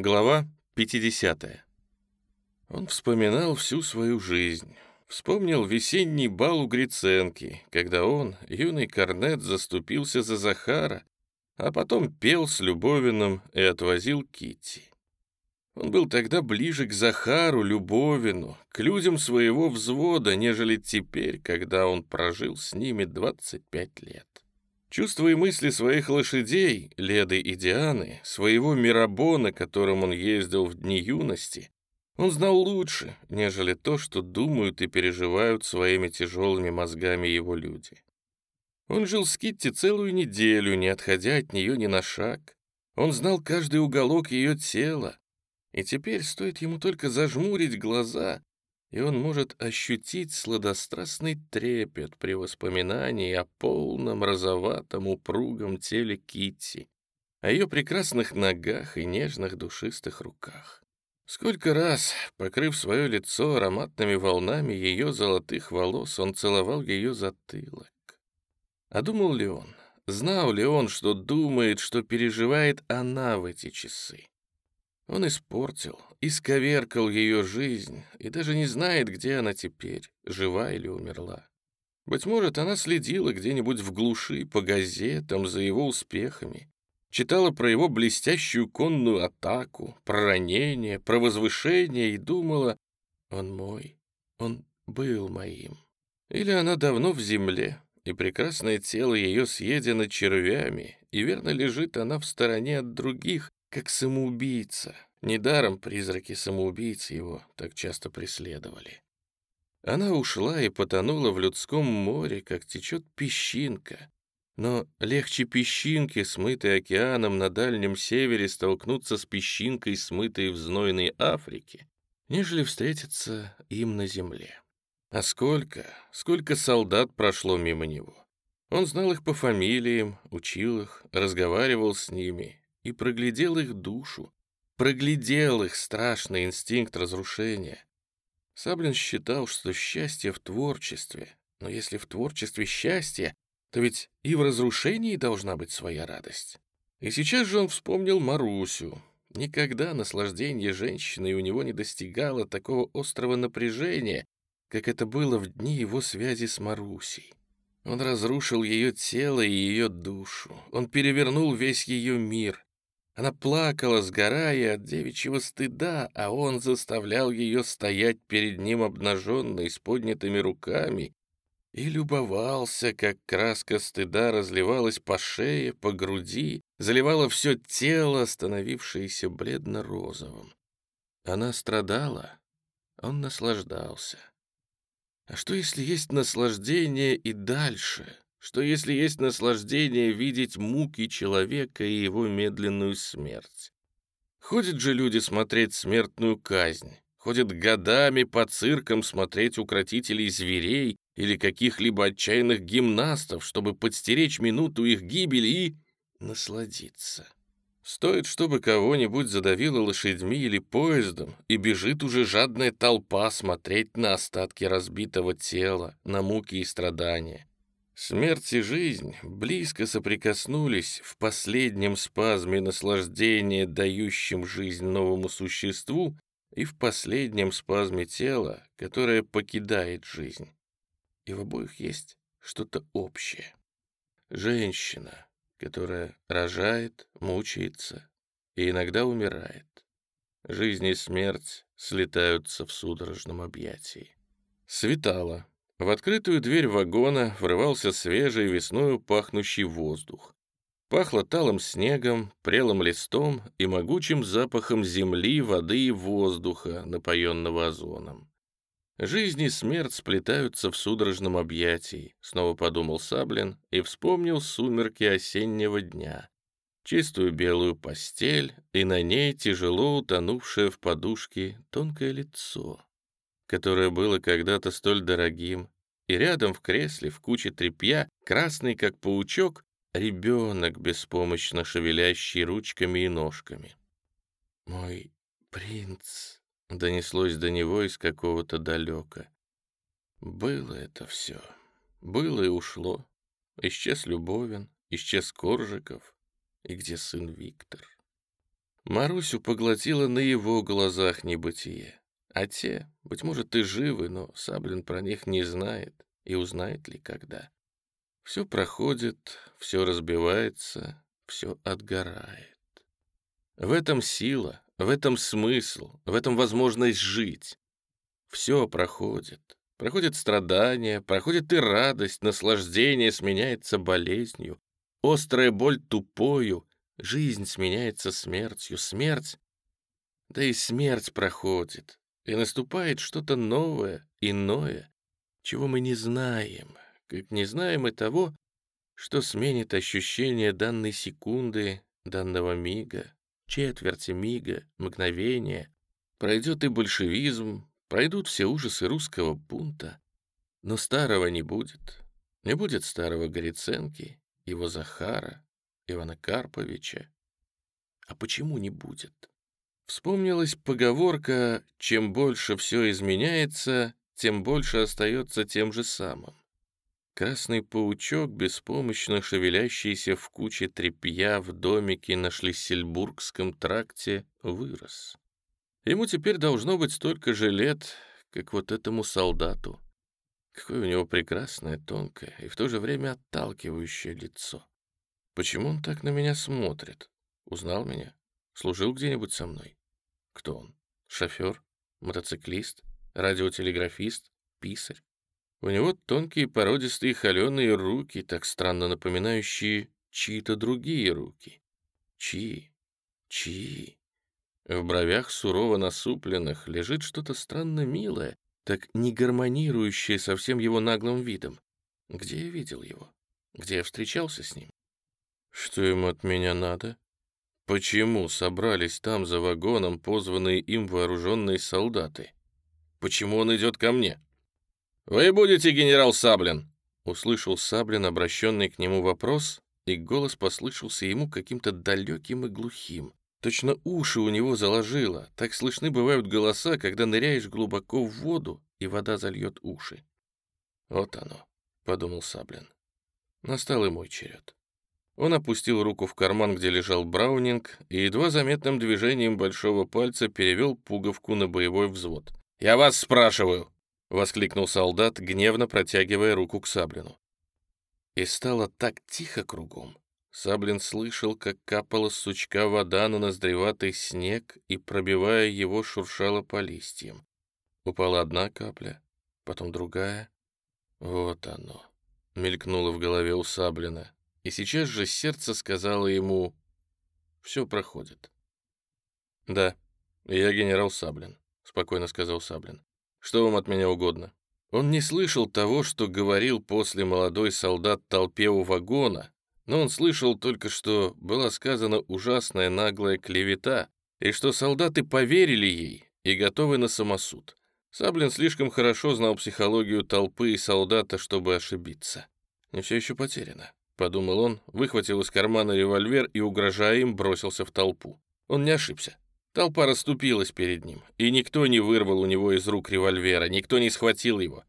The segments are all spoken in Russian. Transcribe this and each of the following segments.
Глава 50. Он вспоминал всю свою жизнь. Вспомнил весенний бал у Гриценки, когда он, юный корнет, заступился за Захара, а потом пел с Любовиным и отвозил Кити. Он был тогда ближе к Захару, Любовину, к людям своего взвода, нежели теперь, когда он прожил с ними 25 лет. Чувства и мысли своих лошадей, Леды и Дианы, своего Мирабона, которым он ездил в дни юности, он знал лучше, нежели то, что думают и переживают своими тяжелыми мозгами его люди. Он жил с Китти целую неделю, не отходя от нее ни на шаг. Он знал каждый уголок ее тела, и теперь стоит ему только зажмурить глаза, и он может ощутить сладострастный трепет при воспоминании о полном розоватом упругом теле Китти, о ее прекрасных ногах и нежных душистых руках. Сколько раз, покрыв свое лицо ароматными волнами ее золотых волос, он целовал ее затылок. А думал ли он, знал ли он, что думает, что переживает она в эти часы? Он испортил, исковеркал ее жизнь и даже не знает, где она теперь, жива или умерла. Быть может, она следила где-нибудь в глуши по газетам за его успехами, читала про его блестящую конную атаку, про ранение, про возвышение и думала, он мой, он был моим. Или она давно в земле, и прекрасное тело ее съедено червями, и верно лежит она в стороне от других, как самоубийца. Недаром призраки самоубийц его так часто преследовали. Она ушла и потонула в людском море, как течет песчинка. Но легче песчинки, смытой океаном на Дальнем Севере, столкнуться с песчинкой, смытой в знойной Африке, нежели встретиться им на земле. А сколько, сколько солдат прошло мимо него. Он знал их по фамилиям, учил их, разговаривал с ними, и проглядел их душу, проглядел их страшный инстинкт разрушения. Саблин считал, что счастье в творчестве, но если в творчестве счастье, то ведь и в разрушении должна быть своя радость. И сейчас же он вспомнил Марусю. Никогда наслаждение женщины у него не достигало такого острого напряжения, как это было в дни его связи с Марусей. Он разрушил ее тело и ее душу. Он перевернул весь ее мир. Она плакала, сгорая от девичьего стыда, а он заставлял ее стоять перед ним обнаженной, с поднятыми руками, и любовался, как краска стыда разливалась по шее, по груди, заливала все тело, становившееся бледно-розовым. Она страдала, он наслаждался. А что, если есть наслаждение и дальше? Что если есть наслаждение видеть муки человека и его медленную смерть? Ходят же люди смотреть смертную казнь, ходят годами по циркам смотреть укротителей зверей или каких-либо отчаянных гимнастов, чтобы подстеречь минуту их гибели и насладиться. Стоит, чтобы кого-нибудь задавило лошадьми или поездом, и бежит уже жадная толпа смотреть на остатки разбитого тела, на муки и страдания. Смерть и жизнь близко соприкоснулись в последнем спазме наслаждения, дающем жизнь новому существу, и в последнем спазме тела, которое покидает жизнь. И в обоих есть что-то общее. Женщина, которая рожает, мучается и иногда умирает. Жизнь и смерть слетаются в судорожном объятии. Светало. В открытую дверь вагона врывался свежий весною пахнущий воздух. Пахло талым снегом, прелым листом и могучим запахом земли, воды и воздуха, напоенного озоном. Жизнь и смерть сплетаются в судорожном объятии, снова подумал Саблин и вспомнил сумерки осеннего дня. Чистую белую постель, и на ней тяжело утонувшее в подушке тонкое лицо которое было когда-то столь дорогим, и рядом в кресле в куче тряпья, красный как паучок, ребенок, беспомощно шевелящий ручками и ножками. «Мой принц», — донеслось до него из какого-то далека. Было это все. Было и ушло. Исчез Любовин, исчез Коржиков. И где сын Виктор? Марусю поглотило на его глазах небытие. А те, быть может, и живы, но Саблин про них не знает и узнает ли когда. Все проходит, все разбивается, все отгорает. В этом сила, в этом смысл, в этом возможность жить. Все проходит. Проходит страдание, проходит и радость, наслаждение сменяется болезнью, острая боль тупою, жизнь сменяется смертью, смерть... Да и смерть проходит, и наступает что-то новое, иное, чего мы не знаем, как не знаем и того, что сменит ощущение данной секунды, данного мига, четверти мига, мгновения. Пройдет и большевизм, пройдут все ужасы русского бунта, но старого не будет. Не будет старого Гориценки, его Захара, Ивана Карповича. А почему не будет? Вспомнилась поговорка «Чем больше все изменяется, тем больше остается тем же самым». Красный паучок, беспомощно шевелящийся в куче тряпья в домике на Шлиссельбургском тракте, вырос. Ему теперь должно быть столько же лет, как вот этому солдату. Какое у него прекрасное, тонкое и в то же время отталкивающее лицо. Почему он так на меня смотрит? Узнал меня? Служил где-нибудь со мной? Кто он? Шофер? Мотоциклист? Радиотелеграфист? Писарь? У него тонкие породистые холеные руки, так странно напоминающие чьи-то другие руки. Чьи? Чьи? В бровях сурово насупленных лежит что-то странно милое, так не гармонирующее со всем его наглым видом. Где я видел его? Где я встречался с ним? Что ему от меня надо? Почему собрались там за вагоном позванные им вооруженные солдаты? Почему он идет ко мне? «Вы будете генерал Саблин?» Услышал Саблин обращенный к нему вопрос, и голос послышался ему каким-то далеким и глухим. Точно уши у него заложило. Так слышны бывают голоса, когда ныряешь глубоко в воду, и вода зальет уши. «Вот оно», — подумал Саблин. Настал и мой черед. Он опустил руку в карман, где лежал Браунинг, и едва заметным движением большого пальца перевел пуговку на боевой взвод. «Я вас спрашиваю!» — воскликнул солдат, гневно протягивая руку к Саблину. И стало так тихо кругом. Саблин слышал, как капала с сучка вода на ноздреватый снег и, пробивая его, шуршала по листьям. Упала одна капля, потом другая. Вот оно, мелькнуло в голове у Саблина. И сейчас же сердце сказало ему «Все проходит». «Да, я генерал Саблин», — спокойно сказал Саблин. Что вам от меня угодно?» Он не слышал того, что говорил после молодой солдат толпе у вагона, но он слышал только, что была сказана ужасная наглая клевета, и что солдаты поверили ей и готовы на самосуд. Саблин слишком хорошо знал психологию толпы и солдата, чтобы ошибиться. «Не все еще потеряно», — подумал он, выхватил из кармана револьвер и, угрожая им, бросился в толпу. Он не ошибся. Толпа расступилась перед ним, и никто не вырвал у него из рук револьвера, никто не схватил его.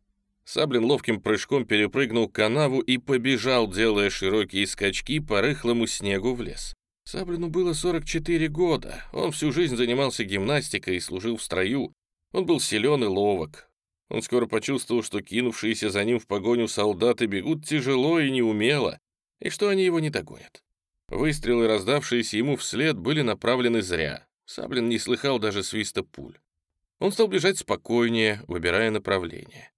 Саблин ловким прыжком перепрыгнул канаву и побежал, делая широкие скачки по рыхлому снегу в лес. Саблину было 44 года, он всю жизнь занимался гимнастикой и служил в строю. Он был силен и ловок. Он скоро почувствовал, что кинувшиеся за ним в погоню солдаты бегут тяжело и неумело, и что они его не догонят. Выстрелы, раздавшиеся ему вслед, были направлены зря. Саблин не слыхал даже свиста пуль. Он стал бежать спокойнее, выбирая направление.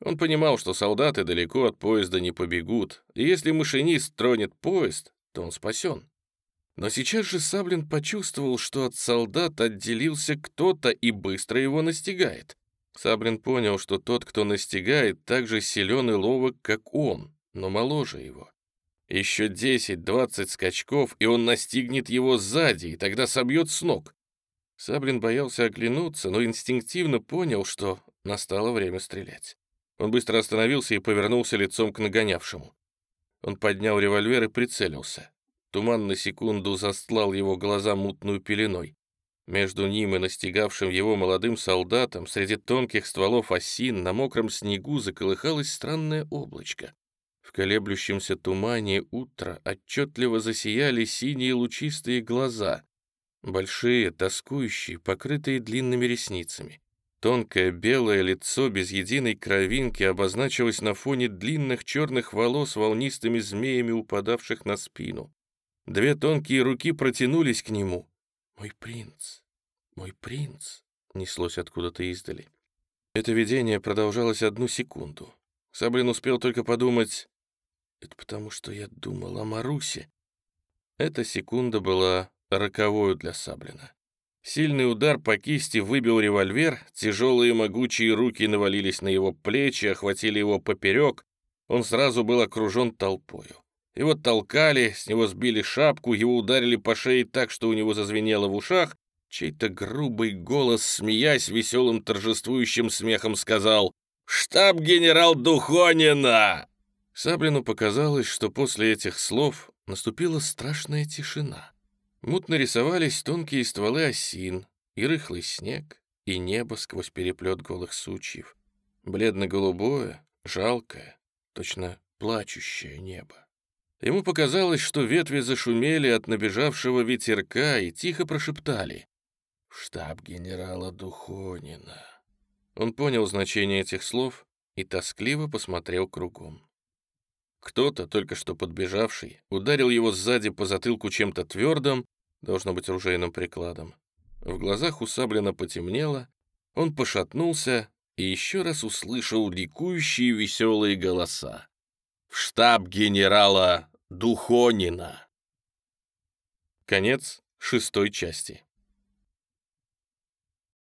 Он понимал, что солдаты далеко от поезда не побегут, и если машинист тронет поезд, то он спасен. Но сейчас же Саблин почувствовал, что от солдат отделился кто-то и быстро его настигает. Саблин понял, что тот, кто настигает, так же силен и ловок, как он, но моложе его. Еще 10-20 скачков, и он настигнет его сзади, и тогда собьет с ног. Саблин боялся оглянуться, но инстинктивно понял, что настало время стрелять. Он быстро остановился и повернулся лицом к нагонявшему. Он поднял револьвер и прицелился. Туман на секунду застлал его глаза мутную пеленой. Между ним и настигавшим его молодым солдатом среди тонких стволов осин на мокром снегу заколыхалось странное облачко. В колеблющемся тумане утра отчетливо засияли синие лучистые глаза. Большие, тоскующие, покрытые длинными ресницами. Тонкое белое лицо без единой кровинки обозначилось на фоне длинных черных волос волнистыми змеями, упадавших на спину. Две тонкие руки протянулись к нему. «Мой принц, мой принц», — неслось откуда-то издали. Это видение продолжалось одну секунду. Саблин успел только подумать, «Это потому, что я думал о Марусе». Эта секунда была роковою для Саблина. Сильный удар по кисти выбил револьвер, тяжелые могучие руки навалились на его плечи, охватили его поперек, он сразу был окружен толпою. Его толкали, с него сбили шапку, его ударили по шее так, что у него зазвенело в ушах. Чей-то грубый голос, смеясь веселым торжествующим смехом, сказал «Штаб-генерал Духонина!» Саблину показалось, что после этих слов наступила страшная тишина. Мутно рисовались тонкие стволы осин, и рыхлый снег, и небо сквозь переплет голых сучьев. Бледно-голубое, жалкое, точно плачущее небо. Ему показалось, что ветви зашумели от набежавшего ветерка и тихо прошептали «Штаб генерала Духонина». Он понял значение этих слов и тоскливо посмотрел кругом. Кто-то, только что подбежавший, ударил его сзади по затылку чем-то твердым, должно быть ружейным прикладом. В глазах у Саблина потемнело, он пошатнулся и еще раз услышал ликующие веселые голоса. «В штаб генерала Духонина!» Конец шестой части.